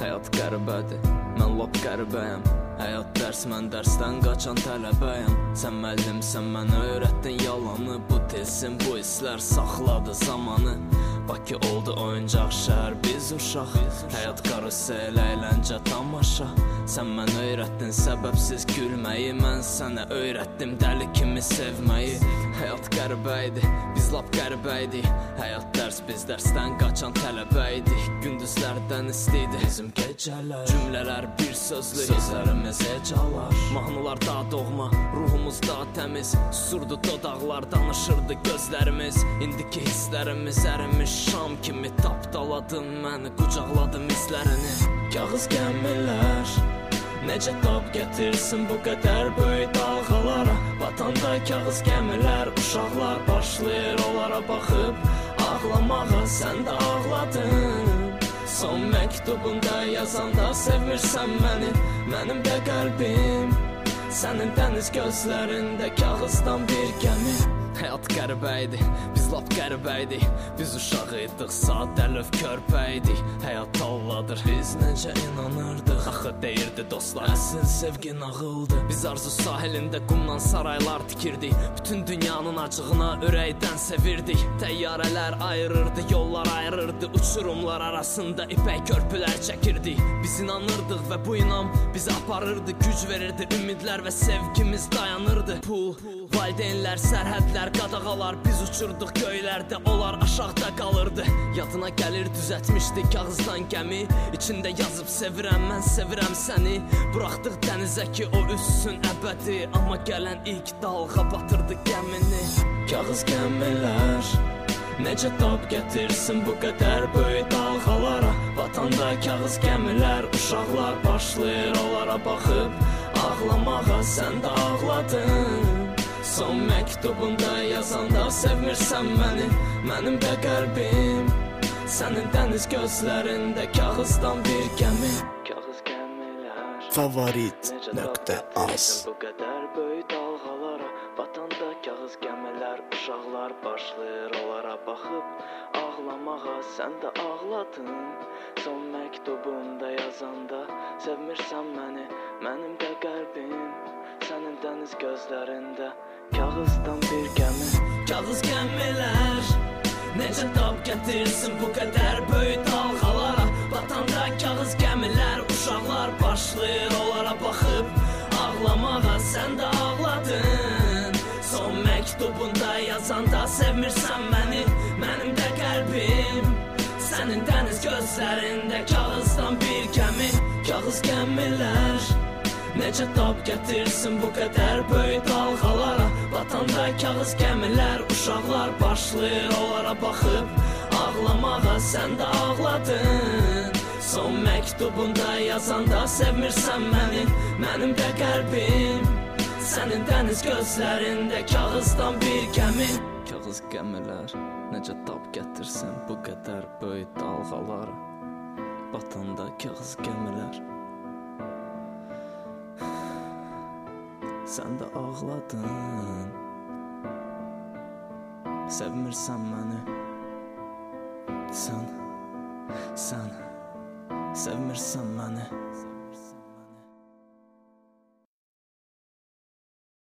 Həyat qəribədir, mən lap qəribəyəm Həyat dərs, mən dərsdən qaçan tələbəyəm Sən müəllimsən, mənə öyrətdin yalanı Bu tilsim, bu hisslər saxladı zamanı Bakı oldu oyuncaq şəhər, biz uşaq. Həyat karusel, əyləncə, tamaşa. Sən mənə öyrətdin səbəbsiz gülməyi. Mən sənə öyrətdim dəli kimi sevməyi. Həyat qəribə idi, biz lap qəribə idik Həyat dərs, biz dərsdən qaçan tələbə idik Gündüzlərdən istiydi bizim gecələr. Cümlələr bir sözlü, sözlərimiz hecalar. Mahnılar daha doğma, ruhumuz daha təmiz. Susurdu dodaqlar, danışırdı gözlərimiz. İndiki hisslərimiz ərimiş şam kimi tapdaladım məni Qucaqladım hisslərini Kağız gəmilər Necə tab gətirsin bu qədər böyük dalğalara? Batanda kağız gəmilər Uşaqlar başlayır onlara baxıb Ağlamağa sən də ağladın. Son məktubunda yazanda sevirsən məni Mənim də qəlbim Sənin dəniz gözlərində kağızdan bir gəmi Həyat qəribə idi, biz lap qəribə idik Biz uşaq idik, saat əlöv körpə idik Həyat alladır, biz necə inanırdıq Axı deyirdi dostlar, əsil sevgi nağıldı Biz arzu sahilində qumdan saraylar tikirdik Bütün dünyanın acığına ürəkdən sevirdik Təyyarələr ayırırdı, yollar ayırırdı Uçurumlar arasında ipək körpülər çəkirdik Biz inanırdıq və bu inam bizi aparırdı Güc verirdi, ümidlər və sevgimiz dayanırdı Pul, valideynlər, sərhədlər qadağalar Biz uçurduq göylərdə, onlar aşağıda qalırdı. Yadına gəlir düzətmişdi kağızdan gəmi. İçində yazıb sevirəm, mən sevirəm səni. Buraxdıq dənizə ki o üssün əbədi. Amma gələn ilk dalğa batırdı gəmini. Kağız gəmilər Necə tab gətirsin bu qədər böyük dalğalara? Vatanda kağız gəmilər Uşaqlar başlayır onlara baxıb. Ağlamağa sən də ağladın Son məktubunda yazanda sevmirsən məni Mənim də qəlbim Sənin dəniz gözlərində kağızdan bir gəmi Kağız gəmilər Favorit.az Bu qədər böyük dalğalara Batanda kağız gəmilər Uşaqlar başlayır onlara baxıb Ağlamağa sən də ağladın. Son məktubunda yazanda Sevmirsən məni Mənim də qəlbim. Sənin dəniz gözlərində Kağızdan bir gəmi. Kağız gəmilər Necə tab gətirsin bu qədər böyük dalğalara? Batanda kağız gəmilər Uşaqlar başlayır onlara baxıb Ağlamağa sən də ağladın məktubunda yazanda sevmirsən məni Mənim də qəlbim Sənin dəniz gözlərində kağızdan bir gəmi Kağız gəmilər Necə tab gətirsin bu qədər böyük dalğalara? Batanda kağız gəmilər Uşaqlar başlayır onlara baxıb Ağlamağa. Sən də ağladın Son məktubunda yazanda sevmirsən məni Mənim də qəlbim Sənin dəniz gözlərində kağızdan bir gəmi Kağız gəmilər necə tab gətirsin bu qədər böyük dalğalara Batanda kağız gəmilər. Sən də ağladın. Sevmirsən məni. Sən Sən Sevmirsən məni